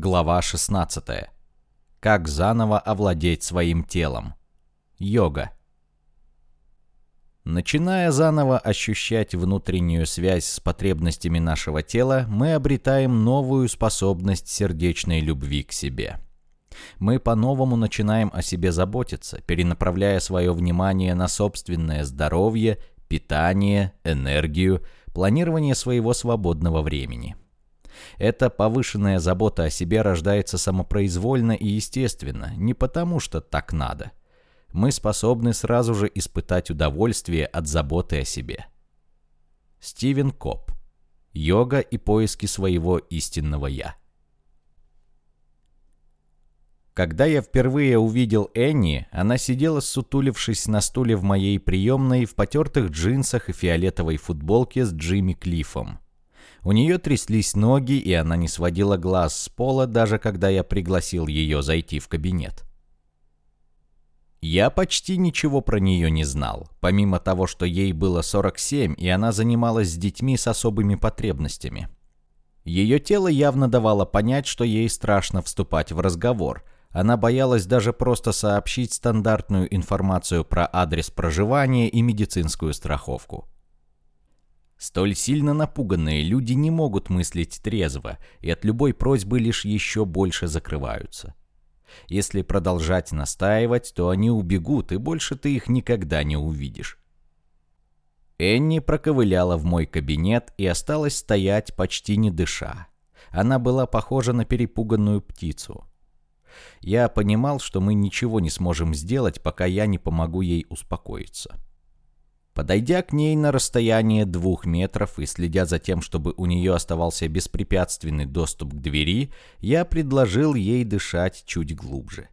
Глава 16. Как заново овладеть своим телом. Йога. Начиная заново ощущать внутреннюю связь с потребностями нашего тела, мы обретаем новую способность сердечной любви к себе. Мы по-новому начинаем о себе заботиться, перенаправляя свое внимание на собственное здоровье, питание, энергию, планирование своего свободного времени – эта повышенная забота о себе рождается самопроизвольно и естественно, не потому что так надо. Мы способны сразу же испытать удовольствие от заботы о себе. Стивен Коп. Йога и поиски своего истинного «я». Когда я впервые увидел Энни, она сидела сутулившись на стуле в моей приемной в потертых джинсах и фиолетовой футболке с Джимми Клиффом. У нее тряслись ноги, и она не сводила глаз с пола, даже когда я пригласил ее зайти в кабинет. Я почти ничего про нее не знал, помимо того, что ей было 47, и она занималась с детьми с особыми потребностями. Ее тело явно давало понять, что ей страшно вступать в разговор. Она боялась даже просто сообщить стандартную информацию про адрес проживания и медицинскую страховку. Столь сильно напуганные люди не могут мыслить трезво, и от любой просьбы лишь еще больше закрываются. Если продолжать настаивать, то они убегут, и больше ты их никогда не увидишь. Энни проковыляла в мой кабинет и осталась стоять, почти не дыша. Она была похожа на перепуганную птицу. Я понимал, что мы ничего не сможем сделать, пока я не помогу ей успокоиться. Подойдя к ней на расстояние двух метров и следя за тем, чтобы у нее оставался беспрепятственный доступ к двери, я предложил ей дышать чуть глубже.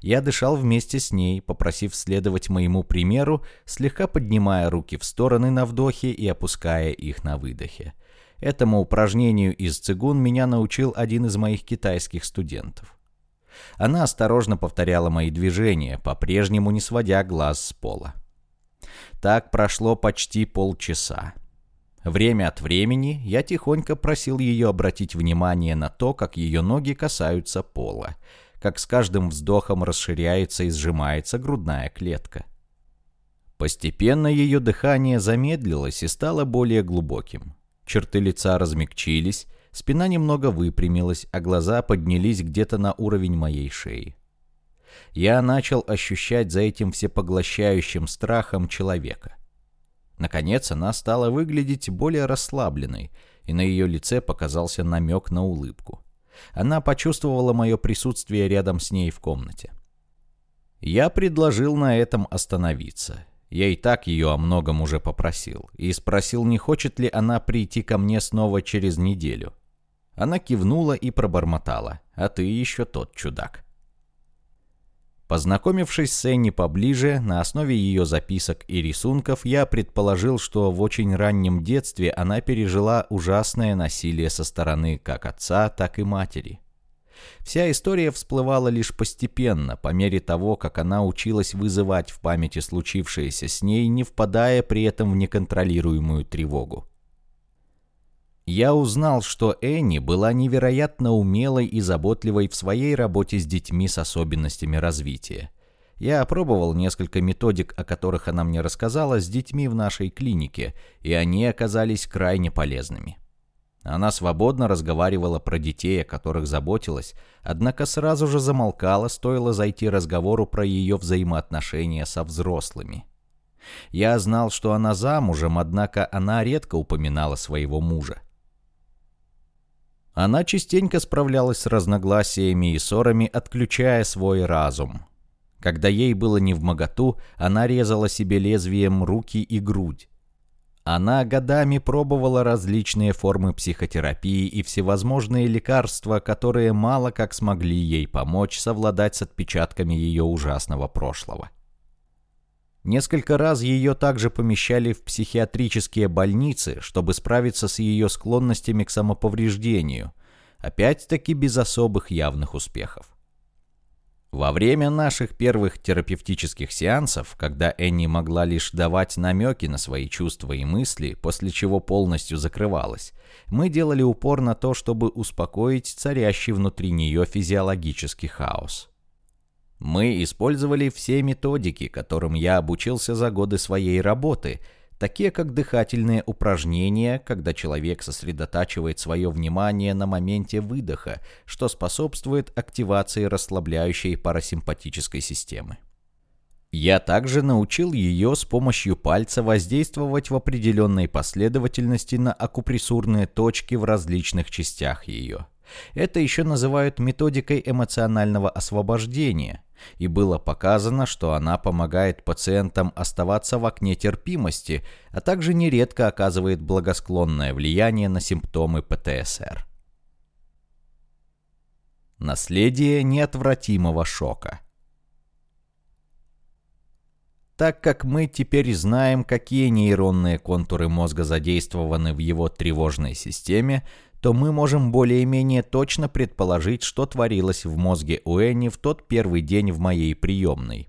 Я дышал вместе с ней, попросив следовать моему примеру, слегка поднимая руки в стороны на вдохе и опуская их на выдохе. Этому упражнению из цигун меня научил один из моих китайских студентов. Она осторожно повторяла мои движения, по-прежнему не сводя глаз с пола. Так прошло почти полчаса. Время от времени я тихонько просил ее обратить внимание на то, как ее ноги касаются пола, как с каждым вздохом расширяется и сжимается грудная клетка. Постепенно ее дыхание замедлилось и стало более глубоким. Черты лица размягчились, спина немного выпрямилась, а глаза поднялись где-то на уровень моей шеи я начал ощущать за этим всепоглощающим страхом человека. Наконец она стала выглядеть более расслабленной, и на ее лице показался намек на улыбку. Она почувствовала мое присутствие рядом с ней в комнате. Я предложил на этом остановиться. Я и так ее о многом уже попросил, и спросил, не хочет ли она прийти ко мне снова через неделю. Она кивнула и пробормотала, а ты еще тот чудак. Познакомившись с Энни поближе, на основе ее записок и рисунков, я предположил, что в очень раннем детстве она пережила ужасное насилие со стороны как отца, так и матери. Вся история всплывала лишь постепенно, по мере того, как она училась вызывать в памяти случившееся с ней, не впадая при этом в неконтролируемую тревогу. Я узнал, что Энни была невероятно умелой и заботливой в своей работе с детьми с особенностями развития. Я опробовал несколько методик, о которых она мне рассказала, с детьми в нашей клинике, и они оказались крайне полезными. Она свободно разговаривала про детей, о которых заботилась, однако сразу же замолкала, стоило зайти разговору про ее взаимоотношения со взрослыми. Я знал, что она замужем, однако она редко упоминала своего мужа. Она частенько справлялась с разногласиями и ссорами, отключая свой разум. Когда ей было не в моготу, она резала себе лезвием руки и грудь. Она годами пробовала различные формы психотерапии и всевозможные лекарства, которые мало как смогли ей помочь совладать с отпечатками ее ужасного прошлого. Несколько раз ее также помещали в психиатрические больницы, чтобы справиться с ее склонностями к самоповреждению, опять-таки без особых явных успехов. Во время наших первых терапевтических сеансов, когда Энни могла лишь давать намеки на свои чувства и мысли, после чего полностью закрывалась, мы делали упор на то, чтобы успокоить царящий внутри нее физиологический хаос. Мы использовали все методики, которым я обучился за годы своей работы – такие как дыхательные упражнения, когда человек сосредотачивает свое внимание на моменте выдоха, что способствует активации расслабляющей парасимпатической системы. Я также научил ее с помощью пальца воздействовать в определенной последовательности на акупрессурные точки в различных частях ее. Это еще называют методикой эмоционального освобождения, и было показано, что она помогает пациентам оставаться в окне терпимости, а также нередко оказывает благосклонное влияние на симптомы ПТСР. Наследие неотвратимого шока – так как мы теперь знаем, какие нейронные контуры мозга задействованы в его тревожной системе, то мы можем более-менее точно предположить, что творилось в мозге у Энни в тот первый день в моей приемной.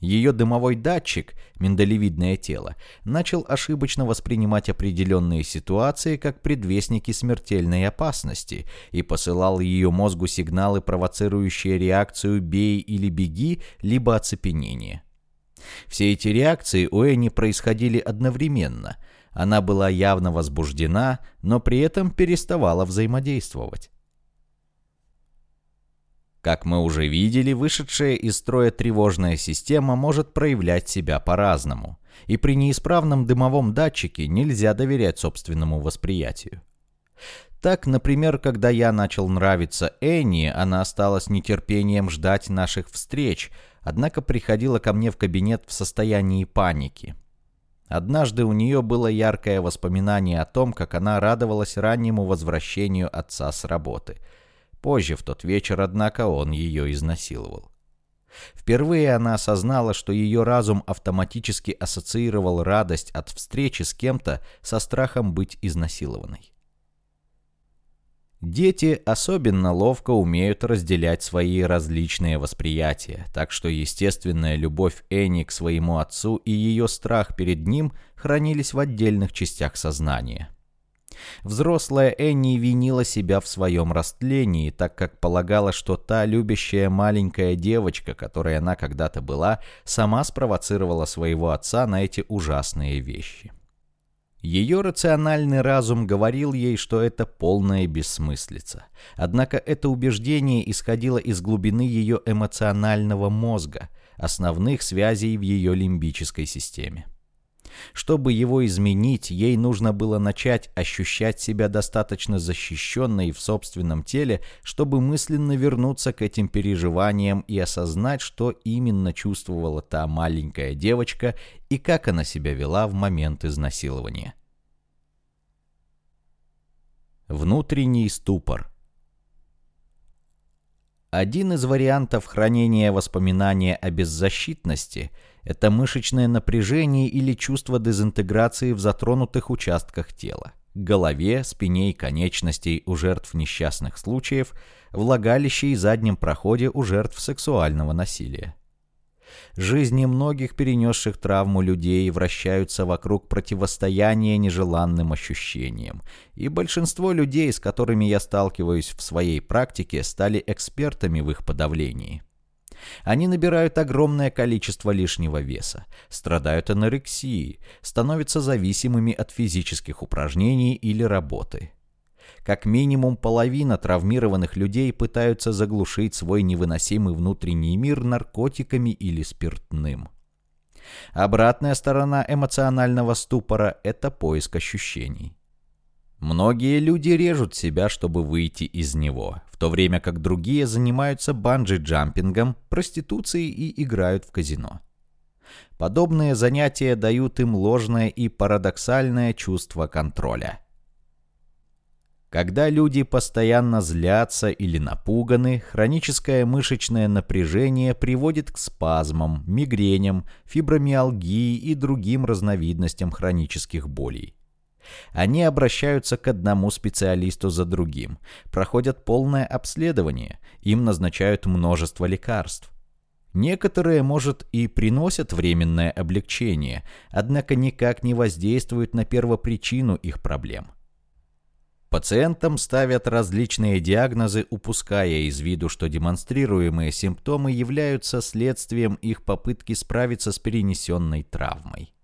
Ее дымовой датчик, миндалевидное тело, начал ошибочно воспринимать определенные ситуации как предвестники смертельной опасности и посылал ее мозгу сигналы, провоцирующие реакцию «бей» или «беги», либо оцепенение. Все эти реакции у Энни происходили одновременно. Она была явно возбуждена, но при этом переставала взаимодействовать. Как мы уже видели, вышедшая из строя тревожная система может проявлять себя по-разному, и при неисправном дымовом датчике нельзя доверять собственному восприятию. Так, например, когда я начал нравиться Энни, она осталась нетерпением ждать наших встреч, однако приходила ко мне в кабинет в состоянии паники. Однажды у нее было яркое воспоминание о том, как она радовалась раннему возвращению отца с работы. Позже в тот вечер, однако, он ее изнасиловал. Впервые она осознала, что ее разум автоматически ассоциировал радость от встречи с кем-то со страхом быть изнасилованной. Дети особенно ловко умеют разделять свои различные восприятия, так что естественная любовь Энни к своему отцу и ее страх перед ним хранились в отдельных частях сознания. Взрослая Энни винила себя в своем растлении, так как полагала, что та любящая маленькая девочка, которой она когда-то была, сама спровоцировала своего отца на эти ужасные вещи. Ее рациональный разум говорил ей, что это полная бессмыслица. Однако это убеждение исходило из глубины ее эмоционального мозга, основных связей в ее лимбической системе. Чтобы его изменить, ей нужно было начать ощущать себя достаточно защищенной в собственном теле, чтобы мысленно вернуться к этим переживаниям и осознать, что именно чувствовала та маленькая девочка и как она себя вела в момент изнасилования. Внутренний ступор один из вариантов хранения воспоминания о беззащитности – это мышечное напряжение или чувство дезинтеграции в затронутых участках тела – голове, спине и конечностей у жертв несчастных случаев, влагалище и заднем проходе у жертв сексуального насилия. Жизни многих перенесших травму людей вращаются вокруг противостояния нежеланным ощущениям, и большинство людей, с которыми я сталкиваюсь в своей практике, стали экспертами в их подавлении. Они набирают огромное количество лишнего веса, страдают анорексией, становятся зависимыми от физических упражнений или работы. Как минимум половина травмированных людей пытаются заглушить свой невыносимый внутренний мир наркотиками или спиртным. Обратная сторона эмоционального ступора – это поиск ощущений. Многие люди режут себя, чтобы выйти из него, в то время как другие занимаются банджи-джампингом, проституцией и играют в казино. Подобные занятия дают им ложное и парадоксальное чувство контроля – когда люди постоянно злятся или напуганы, хроническое мышечное напряжение приводит к спазмам, мигреням, фибромиалгии и другим разновидностям хронических болей. Они обращаются к одному специалисту за другим, проходят полное обследование, им назначают множество лекарств. Некоторые, может, и приносят временное облегчение, однако никак не воздействуют на первопричину их проблем. Пациентам ставят различные диагнозы, упуская из виду, что демонстрируемые симптомы являются следствием их попытки справиться с перенесенной травмой.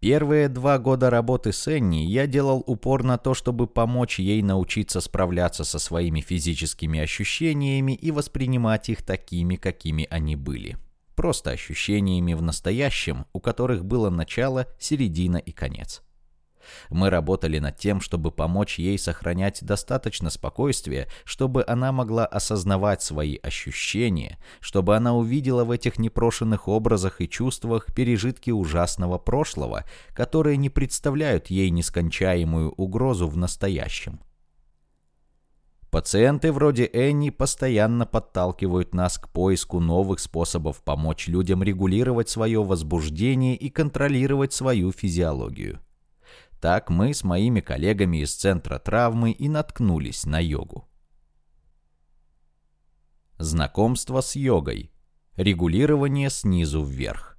Первые два года работы с Энни я делал упор на то, чтобы помочь ей научиться справляться со своими физическими ощущениями и воспринимать их такими, какими они были. Просто ощущениями в настоящем, у которых было начало, середина и конец. Мы работали над тем, чтобы помочь ей сохранять достаточно спокойствия, чтобы она могла осознавать свои ощущения, чтобы она увидела в этих непрошенных образах и чувствах пережитки ужасного прошлого, которые не представляют ей нескончаемую угрозу в настоящем. Пациенты вроде Энни постоянно подталкивают нас к поиску новых способов помочь людям регулировать свое возбуждение и контролировать свою физиологию. Так мы с моими коллегами из центра травмы и наткнулись на йогу. Знакомство с йогой. Регулирование снизу вверх.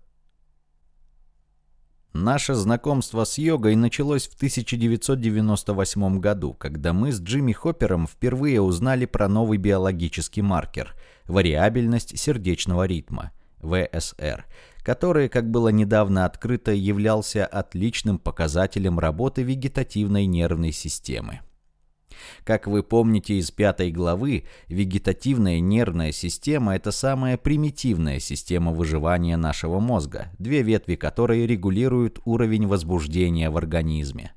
Наше знакомство с йогой началось в 1998 году, когда мы с Джимми Хоппером впервые узнали про новый биологический маркер – вариабельность сердечного ритма – ВСР, который, как было недавно открыто, являлся отличным показателем работы вегетативной нервной системы. Как вы помните из пятой главы, вегетативная нервная система – это самая примитивная система выживания нашего мозга, две ветви которой регулируют уровень возбуждения в организме.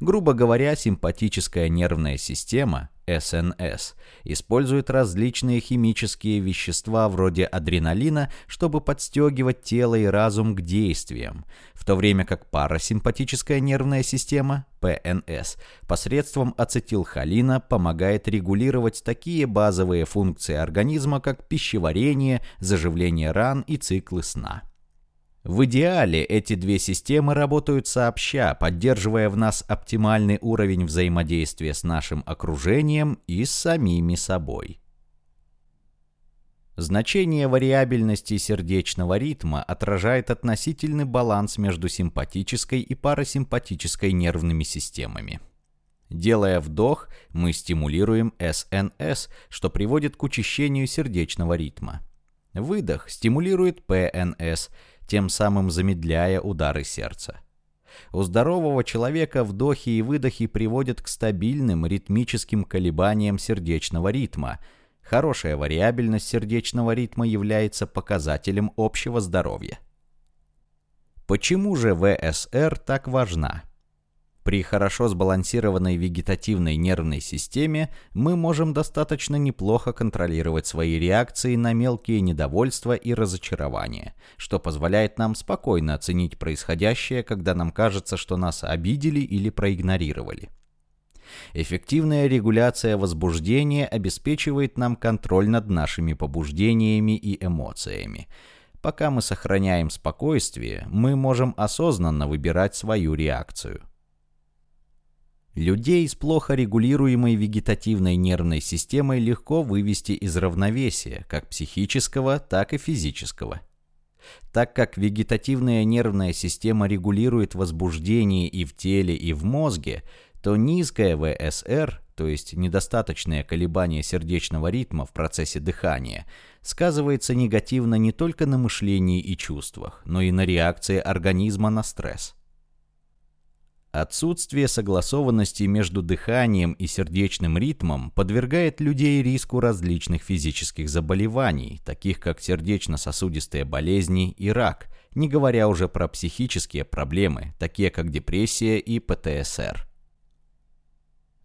Грубо говоря, симпатическая нервная система СНС, использует различные химические вещества вроде адреналина, чтобы подстегивать тело и разум к действиям, в то время как парасимпатическая нервная система ПНС посредством ацетилхолина помогает регулировать такие базовые функции организма, как пищеварение, заживление ран и циклы сна. В идеале эти две системы работают сообща, поддерживая в нас оптимальный уровень взаимодействия с нашим окружением и с самими собой. Значение вариабельности сердечного ритма отражает относительный баланс между симпатической и парасимпатической нервными системами. Делая вдох, мы стимулируем СНС, что приводит к учащению сердечного ритма. Выдох стимулирует ПНС – тем самым замедляя удары сердца. У здорового человека вдохи и выдохи приводят к стабильным ритмическим колебаниям сердечного ритма. Хорошая вариабельность сердечного ритма является показателем общего здоровья. Почему же ВСР так важна? При хорошо сбалансированной вегетативной нервной системе мы можем достаточно неплохо контролировать свои реакции на мелкие недовольства и разочарования, что позволяет нам спокойно оценить происходящее, когда нам кажется, что нас обидели или проигнорировали. Эффективная регуляция возбуждения обеспечивает нам контроль над нашими побуждениями и эмоциями. Пока мы сохраняем спокойствие, мы можем осознанно выбирать свою реакцию. Людей с плохо регулируемой вегетативной нервной системой легко вывести из равновесия, как психического, так и физического. Так как вегетативная нервная система регулирует возбуждение и в теле, и в мозге, то низкая ВСР, то есть недостаточное колебание сердечного ритма в процессе дыхания, сказывается негативно не только на мышлении и чувствах, но и на реакции организма на стресс. Отсутствие согласованности между дыханием и сердечным ритмом подвергает людей риску различных физических заболеваний, таких как сердечно-сосудистые болезни и рак, не говоря уже про психические проблемы, такие как депрессия и ПТСР.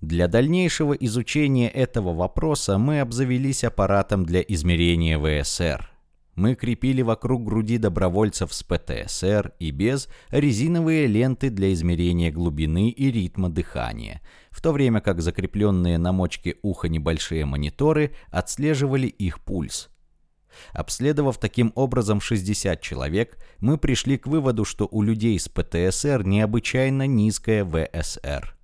Для дальнейшего изучения этого вопроса мы обзавелись аппаратом для измерения ВСР, мы крепили вокруг груди добровольцев с ПТСР и без резиновые ленты для измерения глубины и ритма дыхания, в то время как закрепленные на мочке уха небольшие мониторы отслеживали их пульс. Обследовав таким образом 60 человек, мы пришли к выводу, что у людей с ПТСР необычайно низкая ВСР.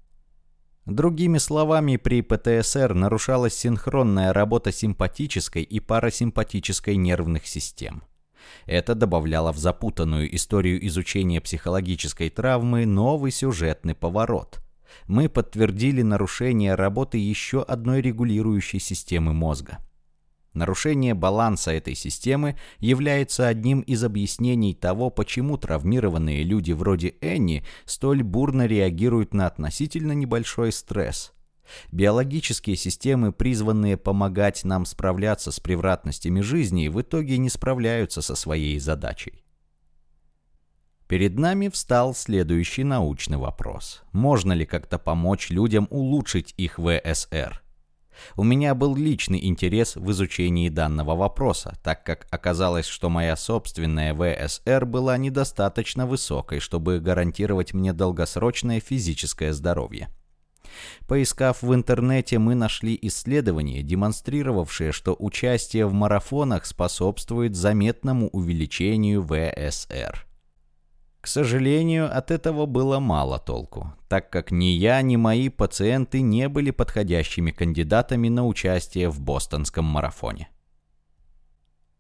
Другими словами, при ПТСР нарушалась синхронная работа симпатической и парасимпатической нервных систем. Это добавляло в запутанную историю изучения психологической травмы новый сюжетный поворот. Мы подтвердили нарушение работы еще одной регулирующей системы мозга. Нарушение баланса этой системы является одним из объяснений того, почему травмированные люди вроде Энни столь бурно реагируют на относительно небольшой стресс. Биологические системы, призванные помогать нам справляться с превратностями жизни, в итоге не справляются со своей задачей. Перед нами встал следующий научный вопрос. Можно ли как-то помочь людям улучшить их ВСР? У меня был личный интерес в изучении данного вопроса, так как оказалось, что моя собственная ВСР была недостаточно высокой, чтобы гарантировать мне долгосрочное физическое здоровье. Поискав в интернете, мы нашли исследования, демонстрировавшие, что участие в марафонах способствует заметному увеличению ВСР. К сожалению, от этого было мало толку, так как ни я, ни мои пациенты не были подходящими кандидатами на участие в бостонском марафоне.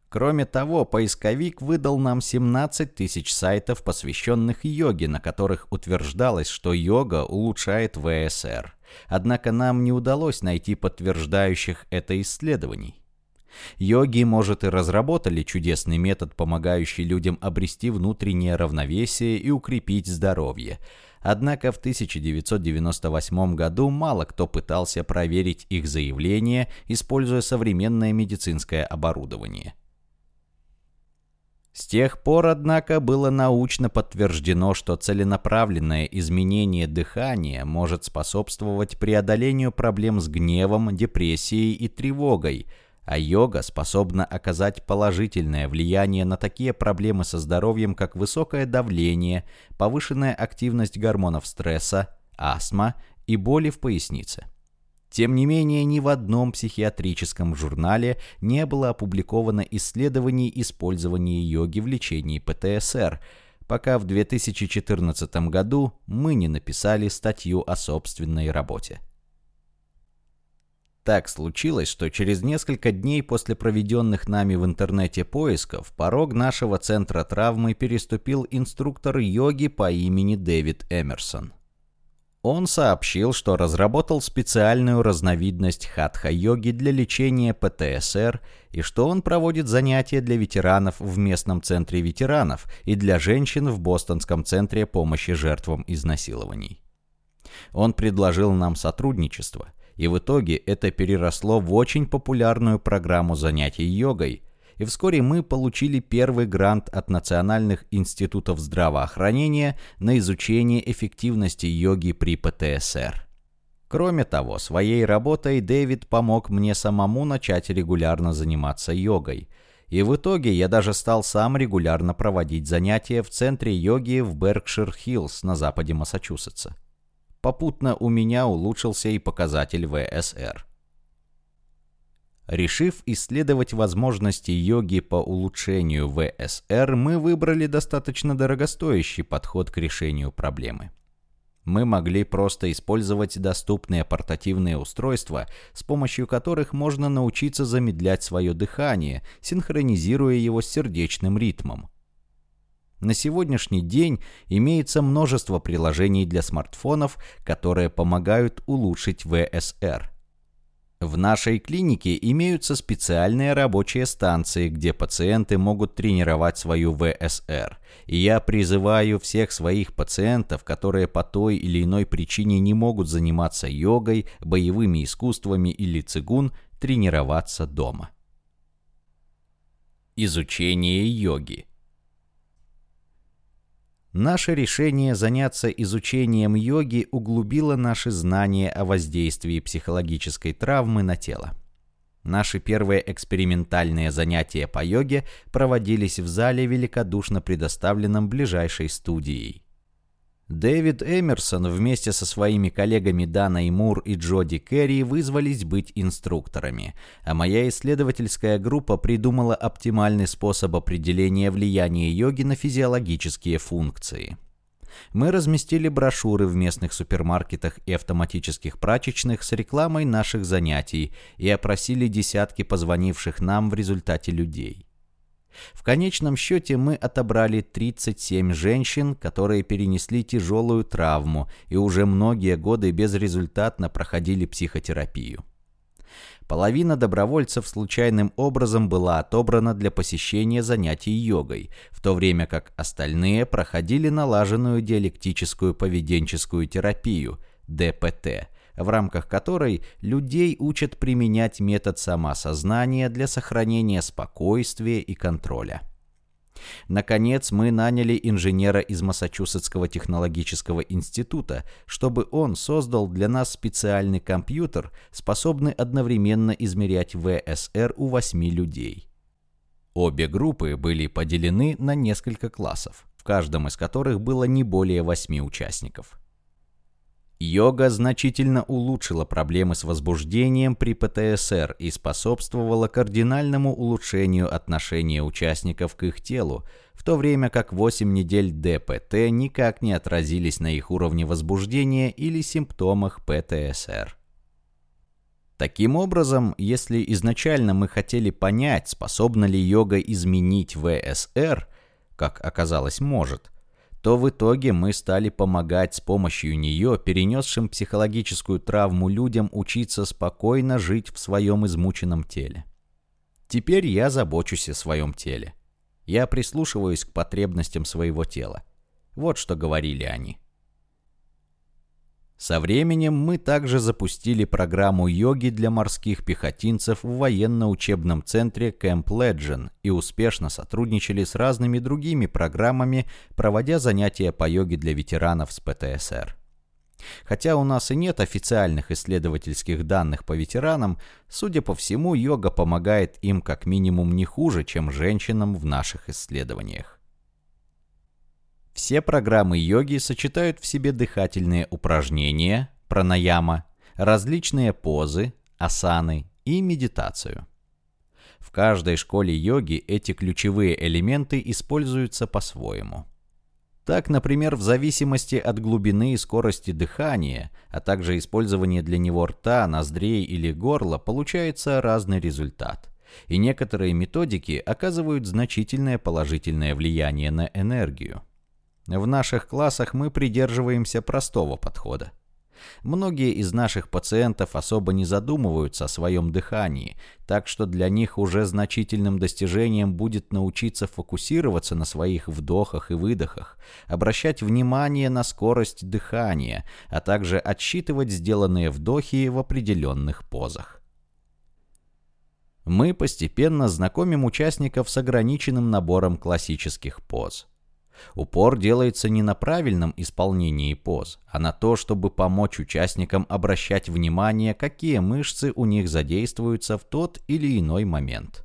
Кроме того, поисковик выдал нам 17 тысяч сайтов, посвященных йоге, на которых утверждалось, что йога улучшает ВСР. Однако нам не удалось найти подтверждающих это исследований. Йоги, может, и разработали чудесный метод, помогающий людям обрести внутреннее равновесие и укрепить здоровье. Однако в 1998 году мало кто пытался проверить их заявления, используя современное медицинское оборудование. С тех пор, однако, было научно подтверждено, что целенаправленное изменение дыхания может способствовать преодолению проблем с гневом, депрессией и тревогой – а йога способна оказать положительное влияние на такие проблемы со здоровьем, как высокое давление, повышенная активность гормонов стресса, астма и боли в пояснице. Тем не менее, ни в одном психиатрическом журнале не было опубликовано исследований использования йоги в лечении ПТСР, пока в 2014 году мы не написали статью о собственной работе. Так случилось, что через несколько дней после проведенных нами в интернете поисков порог нашего центра травмы переступил инструктор йоги по имени Дэвид Эмерсон. Он сообщил, что разработал специальную разновидность хатха-йоги для лечения ПТСР и что он проводит занятия для ветеранов в местном центре ветеранов и для женщин в Бостонском центре помощи жертвам изнасилований. Он предложил нам сотрудничество, и в итоге это переросло в очень популярную программу занятий йогой, и вскоре мы получили первый грант от Национальных институтов здравоохранения на изучение эффективности йоги при ПТСР. Кроме того, своей работой Дэвид помог мне самому начать регулярно заниматься йогой, и в итоге я даже стал сам регулярно проводить занятия в центре йоги в Беркшир-Хиллз на западе Массачусетса. Попутно у меня улучшился и показатель ВСР. Решив исследовать возможности йоги по улучшению ВСР, мы выбрали достаточно дорогостоящий подход к решению проблемы. Мы могли просто использовать доступные портативные устройства, с помощью которых можно научиться замедлять свое дыхание, синхронизируя его с сердечным ритмом. На сегодняшний день имеется множество приложений для смартфонов, которые помогают улучшить ВСР. В нашей клинике имеются специальные рабочие станции, где пациенты могут тренировать свою ВСР. И я призываю всех своих пациентов, которые по той или иной причине не могут заниматься йогой, боевыми искусствами или цигун, тренироваться дома. Изучение йоги Наше решение заняться изучением йоги углубило наши знания о воздействии психологической травмы на тело. Наши первые экспериментальные занятия по йоге проводились в зале, великодушно предоставленном ближайшей студией. Дэвид Эмерсон вместе со своими коллегами Даной Мур и Джоди Керри вызвались быть инструкторами, а моя исследовательская группа придумала оптимальный способ определения влияния йоги на физиологические функции. Мы разместили брошюры в местных супермаркетах и автоматических прачечных с рекламой наших занятий и опросили десятки позвонивших нам в результате людей. В конечном счете мы отобрали 37 женщин, которые перенесли тяжелую травму и уже многие годы безрезультатно проходили психотерапию. Половина добровольцев случайным образом была отобрана для посещения занятий йогой, в то время как остальные проходили налаженную диалектическую поведенческую терапию, ДПТ, в рамках которой людей учат применять метод самосознания для сохранения спокойствия и контроля. Наконец, мы наняли инженера из Массачусетского технологического института, чтобы он создал для нас специальный компьютер, способный одновременно измерять ВСР у восьми людей. Обе группы были поделены на несколько классов, в каждом из которых было не более восьми участников. Йога значительно улучшила проблемы с возбуждением при ПТСР и способствовала кардинальному улучшению отношения участников к их телу, в то время как 8 недель ДПТ никак не отразились на их уровне возбуждения или симптомах ПТСР. Таким образом, если изначально мы хотели понять, способна ли йога изменить ВСР, как оказалось может – то в итоге мы стали помогать с помощью нее перенесшим психологическую травму людям учиться спокойно жить в своем измученном теле. Теперь я забочусь о своем теле. Я прислушиваюсь к потребностям своего тела. Вот что говорили они. Со временем мы также запустили программу йоги для морских пехотинцев в военно-учебном центре Camp Legend и успешно сотрудничали с разными другими программами, проводя занятия по йоге для ветеранов с ПТСР. Хотя у нас и нет официальных исследовательских данных по ветеранам, судя по всему, йога помогает им как минимум не хуже, чем женщинам в наших исследованиях. Все программы йоги сочетают в себе дыхательные упражнения, пранаяма, различные позы, асаны и медитацию. В каждой школе йоги эти ключевые элементы используются по-своему. Так, например, в зависимости от глубины и скорости дыхания, а также использования для него рта, ноздрей или горла, получается разный результат. И некоторые методики оказывают значительное положительное влияние на энергию. В наших классах мы придерживаемся простого подхода. Многие из наших пациентов особо не задумываются о своем дыхании, так что для них уже значительным достижением будет научиться фокусироваться на своих вдохах и выдохах, обращать внимание на скорость дыхания, а также отсчитывать сделанные вдохи в определенных позах. Мы постепенно знакомим участников с ограниченным набором классических поз. Упор делается не на правильном исполнении поз, а на то, чтобы помочь участникам обращать внимание, какие мышцы у них задействуются в тот или иной момент.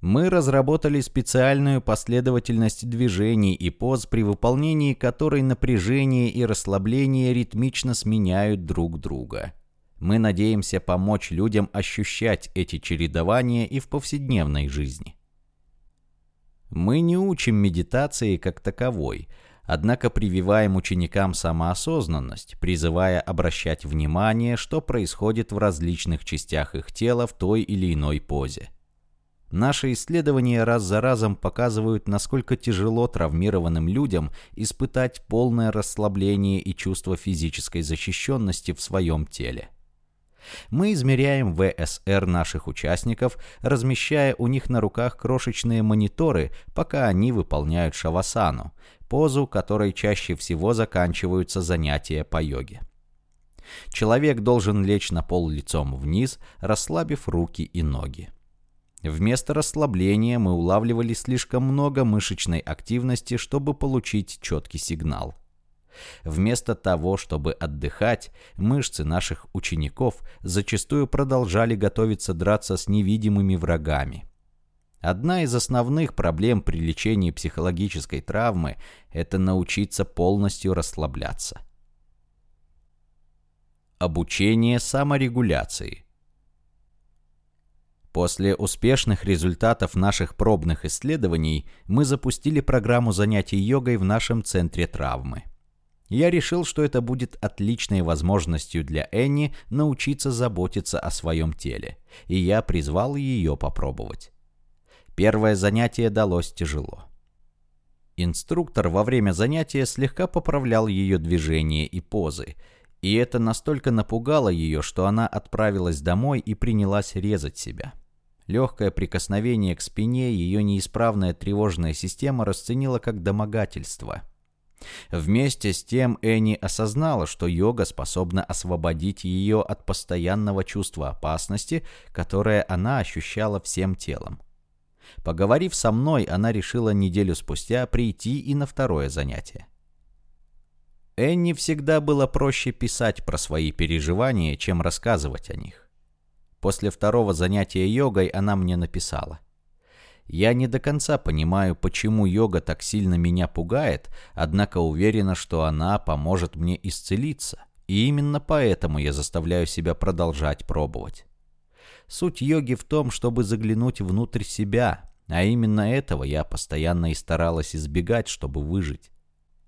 Мы разработали специальную последовательность движений и поз, при выполнении которой напряжение и расслабление ритмично сменяют друг друга. Мы надеемся помочь людям ощущать эти чередования и в повседневной жизни. Мы не учим медитации как таковой, однако прививаем ученикам самоосознанность, призывая обращать внимание, что происходит в различных частях их тела в той или иной позе. Наши исследования раз за разом показывают, насколько тяжело травмированным людям испытать полное расслабление и чувство физической защищенности в своем теле. Мы измеряем ВСР наших участников, размещая у них на руках крошечные мониторы, пока они выполняют шавасану, позу, которой чаще всего заканчиваются занятия по йоге. Человек должен лечь на пол лицом вниз, расслабив руки и ноги. Вместо расслабления мы улавливали слишком много мышечной активности, чтобы получить четкий сигнал. Вместо того, чтобы отдыхать, мышцы наших учеников зачастую продолжали готовиться драться с невидимыми врагами. Одна из основных проблем при лечении психологической травмы – это научиться полностью расслабляться. Обучение саморегуляции – После успешных результатов наших пробных исследований мы запустили программу занятий йогой в нашем центре травмы. Я решил, что это будет отличной возможностью для Энни научиться заботиться о своем теле, и я призвал ее попробовать. Первое занятие далось тяжело. Инструктор во время занятия слегка поправлял ее движения и позы, и это настолько напугало ее, что она отправилась домой и принялась резать себя. Легкое прикосновение к спине ее неисправная тревожная система расценила как домогательство. Вместе с тем Энни осознала, что йога способна освободить ее от постоянного чувства опасности, которое она ощущала всем телом. Поговорив со мной, она решила неделю спустя прийти и на второе занятие. Энни всегда было проще писать про свои переживания, чем рассказывать о них. После второго занятия йогой она мне написала. Я не до конца понимаю, почему йога так сильно меня пугает, однако уверена, что она поможет мне исцелиться, и именно поэтому я заставляю себя продолжать пробовать. Суть йоги в том, чтобы заглянуть внутрь себя, а именно этого я постоянно и старалась избегать, чтобы выжить.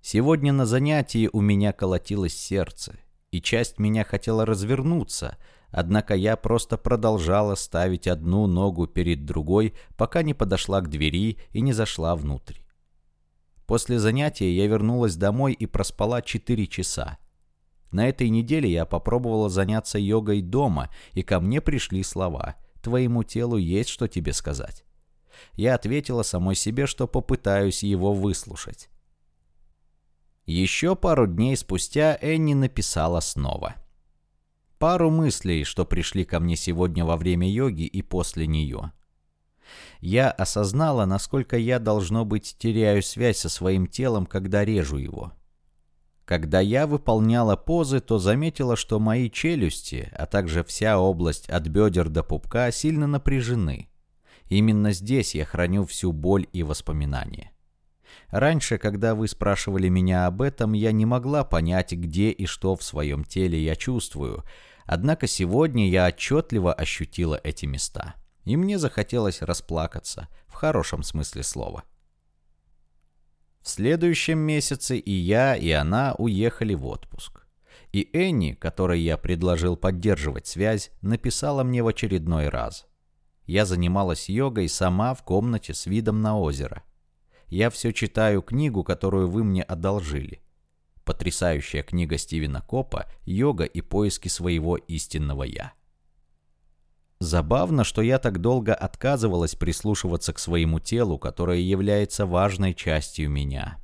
Сегодня на занятии у меня колотилось сердце, и часть меня хотела развернуться, Однако я просто продолжала ставить одну ногу перед другой, пока не подошла к двери и не зашла внутрь. После занятия я вернулась домой и проспала 4 часа. На этой неделе я попробовала заняться йогой дома, и ко мне пришли слова «Твоему телу есть что тебе сказать». Я ответила самой себе, что попытаюсь его выслушать. Еще пару дней спустя Энни написала снова – пару мыслей, что пришли ко мне сегодня во время йоги и после нее. Я осознала, насколько я, должно быть, теряю связь со своим телом, когда режу его. Когда я выполняла позы, то заметила, что мои челюсти, а также вся область от бедер до пупка сильно напряжены. Именно здесь я храню всю боль и воспоминания. Раньше, когда вы спрашивали меня об этом, я не могла понять, где и что в своем теле я чувствую, Однако сегодня я отчетливо ощутила эти места. И мне захотелось расплакаться, в хорошем смысле слова. В следующем месяце и я, и она уехали в отпуск. И Энни, которой я предложил поддерживать связь, написала мне в очередной раз. Я занималась йогой сама в комнате с видом на озеро. Я все читаю книгу, которую вы мне одолжили. Потрясающая книга Стивена Копа «Йога и поиски своего истинного Я». Забавно, что я так долго отказывалась прислушиваться к своему телу, которое является важной частью меня.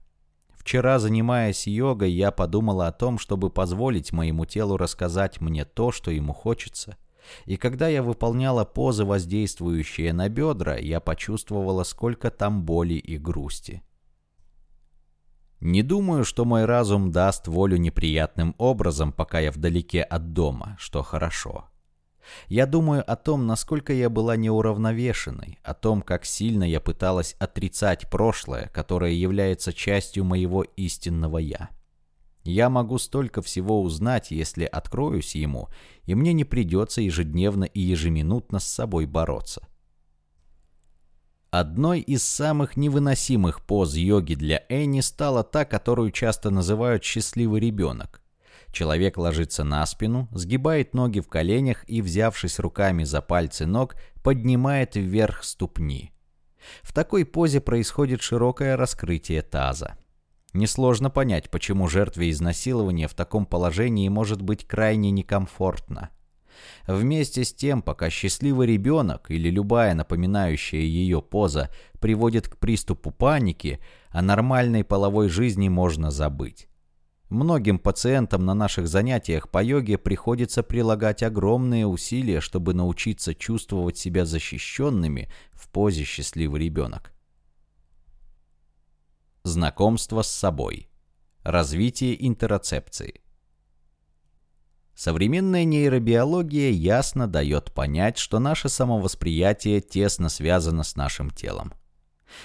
Вчера, занимаясь йогой, я подумала о том, чтобы позволить моему телу рассказать мне то, что ему хочется. И когда я выполняла позы, воздействующие на бедра, я почувствовала, сколько там боли и грусти. Не думаю, что мой разум даст волю неприятным образом, пока я вдалеке от дома, что хорошо. Я думаю о том, насколько я была неуравновешенной, о том, как сильно я пыталась отрицать прошлое, которое является частью моего истинного «я». Я могу столько всего узнать, если откроюсь ему, и мне не придется ежедневно и ежеминутно с собой бороться. Одной из самых невыносимых поз йоги для Энни стала та, которую часто называют «счастливый ребенок». Человек ложится на спину, сгибает ноги в коленях и, взявшись руками за пальцы ног, поднимает вверх ступни. В такой позе происходит широкое раскрытие таза. Несложно понять, почему жертве изнасилования в таком положении может быть крайне некомфортно. Вместе с тем, пока счастливый ребенок или любая напоминающая ее поза приводит к приступу паники, о нормальной половой жизни можно забыть. Многим пациентам на наших занятиях по йоге приходится прилагать огромные усилия, чтобы научиться чувствовать себя защищенными в позе «счастливый ребенок». Знакомство с собой. Развитие интероцепции. Современная нейробиология ясно дает понять, что наше самовосприятие тесно связано с нашим телом.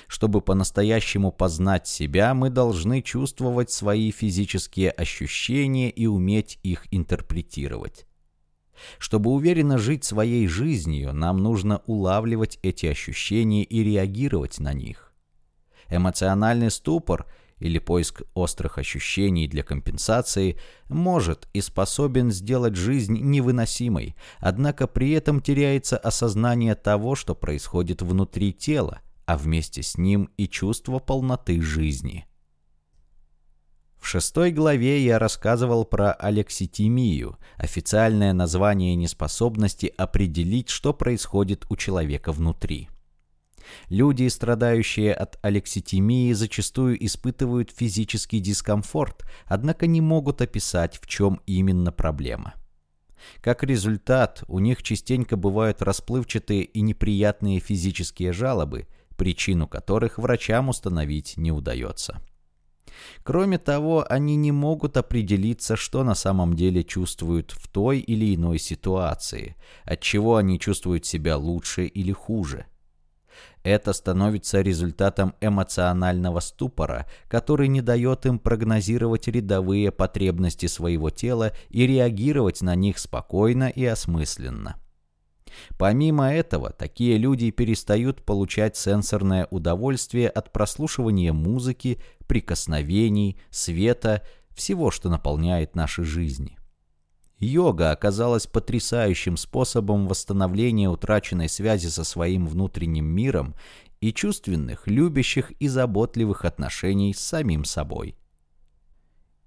Чтобы по-настоящему познать себя, мы должны чувствовать свои физические ощущения и уметь их интерпретировать. Чтобы уверенно жить своей жизнью, нам нужно улавливать эти ощущения и реагировать на них. Эмоциональный ступор или поиск острых ощущений для компенсации может и способен сделать жизнь невыносимой, однако при этом теряется осознание того, что происходит внутри тела, а вместе с ним и чувство полноты жизни. В шестой главе я рассказывал про алекситимию, официальное название неспособности определить, что происходит у человека внутри. Люди, страдающие от алекситимии, зачастую испытывают физический дискомфорт, однако не могут описать, в чем именно проблема. Как результат, у них частенько бывают расплывчатые и неприятные физические жалобы, причину которых врачам установить не удается. Кроме того, они не могут определиться, что на самом деле чувствуют в той или иной ситуации, от чего они чувствуют себя лучше или хуже – это становится результатом эмоционального ступора, который не дает им прогнозировать рядовые потребности своего тела и реагировать на них спокойно и осмысленно. Помимо этого, такие люди перестают получать сенсорное удовольствие от прослушивания музыки, прикосновений, света, всего, что наполняет наши жизни. Йога оказалась потрясающим способом восстановления утраченной связи со своим внутренним миром и чувственных, любящих и заботливых отношений с самим собой.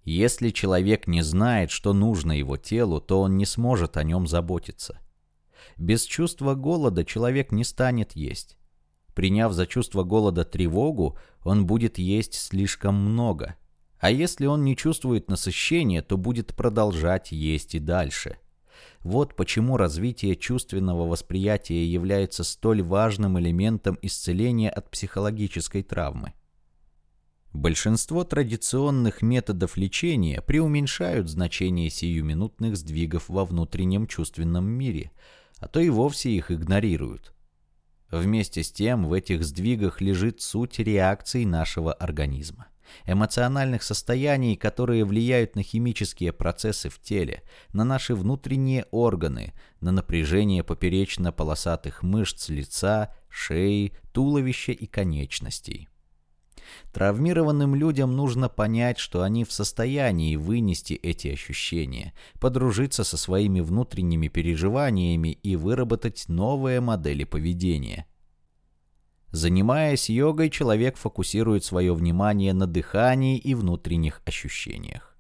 Если человек не знает, что нужно его телу, то он не сможет о нем заботиться. Без чувства голода человек не станет есть. Приняв за чувство голода тревогу, он будет есть слишком много – а если он не чувствует насыщения, то будет продолжать есть и дальше. Вот почему развитие чувственного восприятия является столь важным элементом исцеления от психологической травмы. Большинство традиционных методов лечения преуменьшают значение сиюминутных сдвигов во внутреннем чувственном мире, а то и вовсе их игнорируют. Вместе с тем в этих сдвигах лежит суть реакций нашего организма эмоциональных состояний, которые влияют на химические процессы в теле, на наши внутренние органы, на напряжение поперечно-полосатых мышц лица, шеи, туловища и конечностей. Травмированным людям нужно понять, что они в состоянии вынести эти ощущения, подружиться со своими внутренними переживаниями и выработать новые модели поведения – Занимаясь йогой, человек фокусирует свое внимание на дыхании и внутренних ощущениях.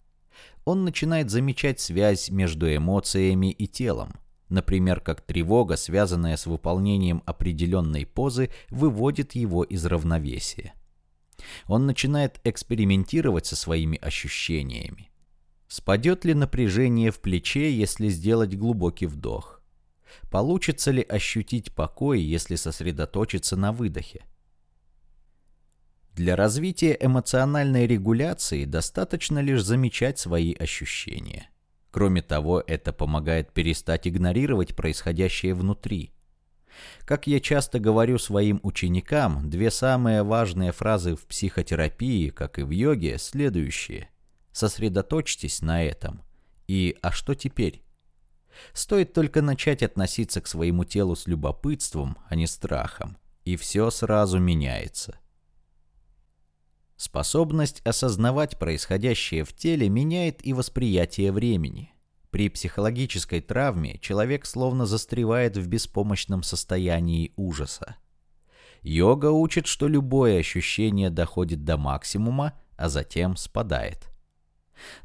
Он начинает замечать связь между эмоциями и телом. Например, как тревога, связанная с выполнением определенной позы, выводит его из равновесия. Он начинает экспериментировать со своими ощущениями. Спадет ли напряжение в плече, если сделать глубокий вдох? Получится ли ощутить покой, если сосредоточиться на выдохе? Для развития эмоциональной регуляции достаточно лишь замечать свои ощущения. Кроме того, это помогает перестать игнорировать происходящее внутри. Как я часто говорю своим ученикам, две самые важные фразы в психотерапии, как и в йоге, следующие. Сосредоточьтесь на этом. И «а что теперь?» Стоит только начать относиться к своему телу с любопытством, а не страхом, и все сразу меняется. Способность осознавать происходящее в теле меняет и восприятие времени. При психологической травме человек словно застревает в беспомощном состоянии ужаса. Йога учит, что любое ощущение доходит до максимума, а затем спадает.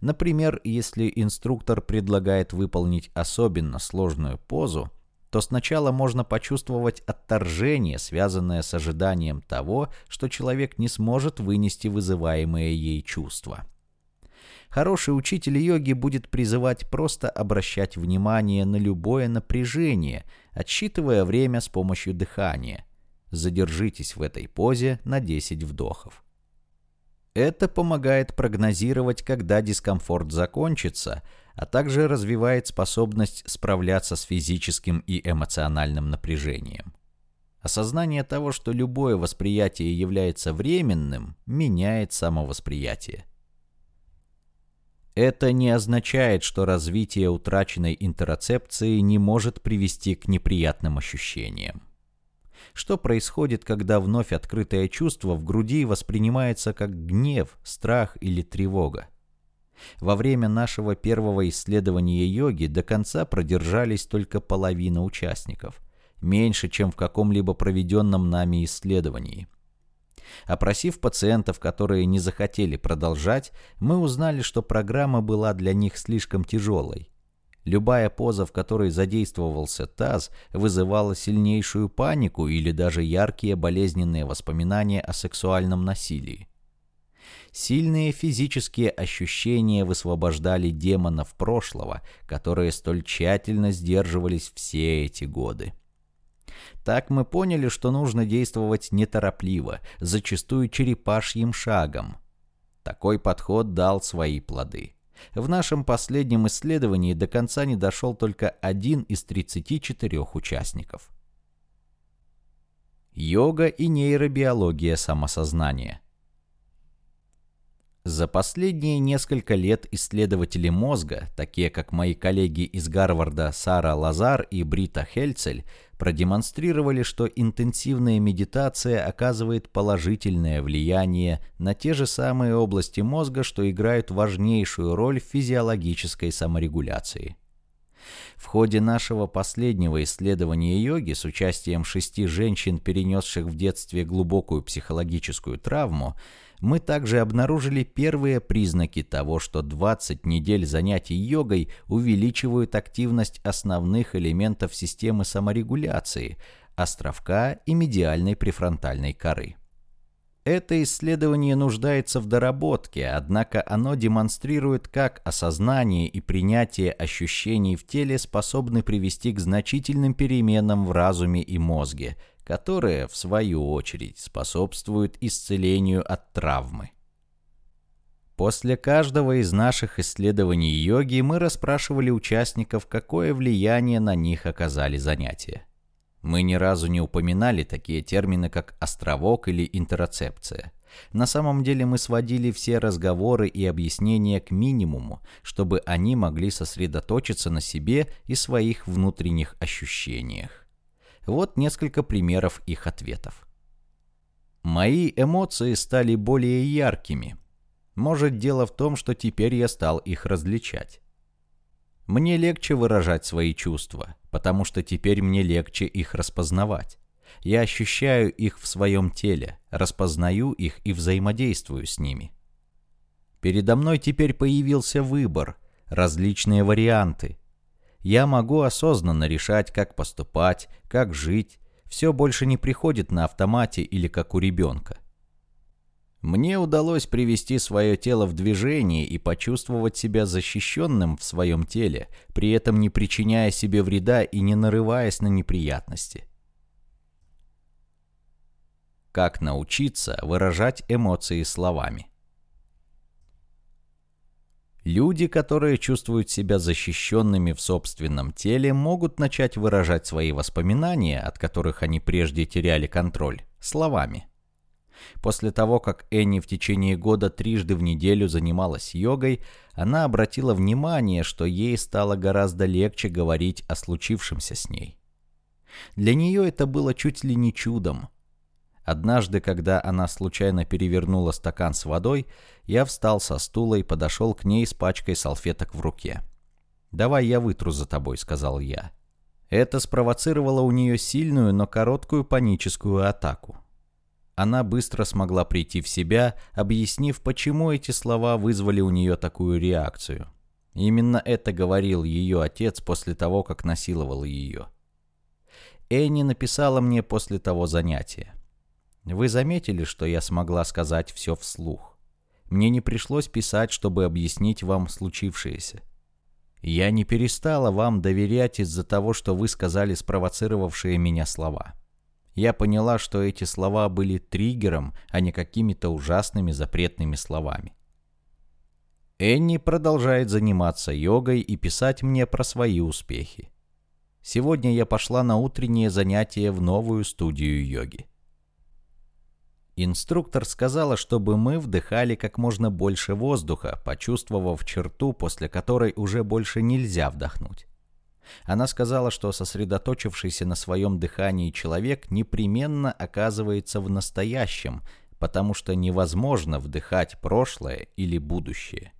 Например, если инструктор предлагает выполнить особенно сложную позу, то сначала можно почувствовать отторжение, связанное с ожиданием того, что человек не сможет вынести вызываемые ей чувства. Хороший учитель йоги будет призывать просто обращать внимание на любое напряжение, отсчитывая время с помощью дыхания. Задержитесь в этой позе на 10 вдохов. Это помогает прогнозировать, когда дискомфорт закончится, а также развивает способность справляться с физическим и эмоциональным напряжением. Осознание того, что любое восприятие является временным, меняет самовосприятие. Это не означает, что развитие утраченной интероцепции не может привести к неприятным ощущениям. Что происходит, когда вновь открытое чувство в груди воспринимается как гнев, страх или тревога? Во время нашего первого исследования йоги до конца продержались только половина участников, меньше, чем в каком-либо проведенном нами исследовании. Опросив пациентов, которые не захотели продолжать, мы узнали, что программа была для них слишком тяжелой. Любая поза, в которой задействовался таз, вызывала сильнейшую панику или даже яркие болезненные воспоминания о сексуальном насилии. Сильные физические ощущения высвобождали демонов прошлого, которые столь тщательно сдерживались все эти годы. Так мы поняли, что нужно действовать неторопливо, зачастую черепашьим шагом. Такой подход дал свои плоды. В нашем последнем исследовании до конца не дошел только один из 34 участников. Йога и нейробиология самосознания – за последние несколько лет исследователи мозга, такие как мои коллеги из Гарварда Сара Лазар и Брита Хельцель, продемонстрировали, что интенсивная медитация оказывает положительное влияние на те же самые области мозга, что играют важнейшую роль в физиологической саморегуляции. В ходе нашего последнего исследования йоги с участием шести женщин, перенесших в детстве глубокую психологическую травму, мы также обнаружили первые признаки того, что 20 недель занятий йогой увеличивают активность основных элементов системы саморегуляции – островка и медиальной префронтальной коры. Это исследование нуждается в доработке, однако оно демонстрирует, как осознание и принятие ощущений в теле способны привести к значительным переменам в разуме и мозге – которые, в свою очередь, способствуют исцелению от травмы. После каждого из наших исследований йоги мы расспрашивали участников, какое влияние на них оказали занятия. Мы ни разу не упоминали такие термины, как островок или интерцепция. На самом деле мы сводили все разговоры и объяснения к минимуму, чтобы они могли сосредоточиться на себе и своих внутренних ощущениях. Вот несколько примеров их ответов. Мои эмоции стали более яркими. Может, дело в том, что теперь я стал их различать. Мне легче выражать свои чувства, потому что теперь мне легче их распознавать. Я ощущаю их в своем теле, распознаю их и взаимодействую с ними. Передо мной теперь появился выбор, различные варианты, я могу осознанно решать, как поступать, как жить. Все больше не приходит на автомате или как у ребенка. Мне удалось привести свое тело в движение и почувствовать себя защищенным в своем теле, при этом не причиняя себе вреда и не нарываясь на неприятности. Как научиться выражать эмоции словами? Люди, которые чувствуют себя защищенными в собственном теле, могут начать выражать свои воспоминания, от которых они прежде теряли контроль, словами. После того, как Энни в течение года трижды в неделю занималась йогой, она обратила внимание, что ей стало гораздо легче говорить о случившемся с ней. Для нее это было чуть ли не чудом. Однажды, когда она случайно перевернула стакан с водой, я встал со стула и подошел к ней с пачкой салфеток в руке. «Давай я вытру за тобой», — сказал я. Это спровоцировало у нее сильную, но короткую паническую атаку. Она быстро смогла прийти в себя, объяснив, почему эти слова вызвали у нее такую реакцию. Именно это говорил ее отец после того, как насиловал ее. Энни написала мне после того занятия. Вы заметили, что я смогла сказать все вслух. Мне не пришлось писать, чтобы объяснить вам случившееся. Я не перестала вам доверять из-за того, что вы сказали спровоцировавшие меня слова. Я поняла, что эти слова были триггером, а не какими-то ужасными запретными словами. Энни продолжает заниматься йогой и писать мне про свои успехи. Сегодня я пошла на утреннее занятие в новую студию йоги. Инструктор сказала, чтобы мы вдыхали как можно больше воздуха, почувствовав черту, после которой уже больше нельзя вдохнуть. Она сказала, что сосредоточившийся на своем дыхании человек непременно оказывается в настоящем, потому что невозможно вдыхать прошлое или будущее.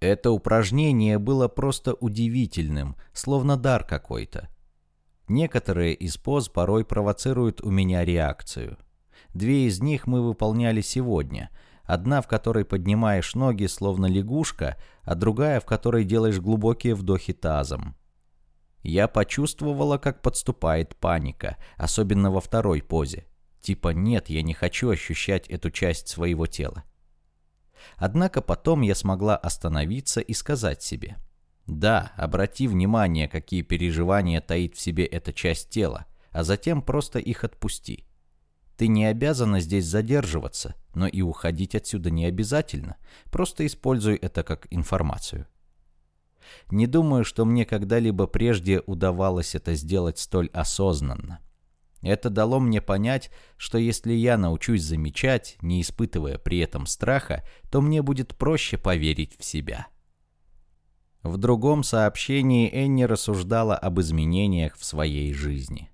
Это упражнение было просто удивительным, словно дар какой-то. Некоторые из поз порой провоцируют у меня реакцию. Две из них мы выполняли сегодня. Одна, в которой поднимаешь ноги, словно лягушка, а другая, в которой делаешь глубокие вдохи тазом. Я почувствовала, как подступает паника, особенно во второй позе. Типа «нет, я не хочу ощущать эту часть своего тела». Однако потом я смогла остановиться и сказать себе «да, обрати внимание, какие переживания таит в себе эта часть тела, а затем просто их отпусти». Ты не обязана здесь задерживаться, но и уходить отсюда не обязательно. Просто используй это как информацию. Не думаю, что мне когда-либо прежде удавалось это сделать столь осознанно. Это дало мне понять, что если я научусь замечать, не испытывая при этом страха, то мне будет проще поверить в себя. В другом сообщении Энни рассуждала об изменениях в своей жизни.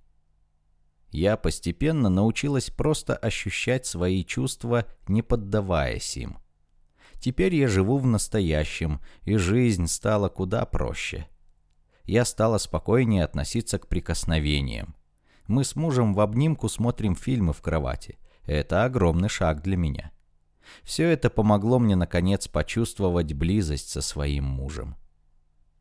Я постепенно научилась просто ощущать свои чувства, не поддаваясь им. Теперь я живу в настоящем, и жизнь стала куда проще. Я стала спокойнее относиться к прикосновениям. Мы с мужем в обнимку смотрим фильмы в кровати. Это огромный шаг для меня. Все это помогло мне наконец почувствовать близость со своим мужем.